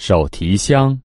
手提箱。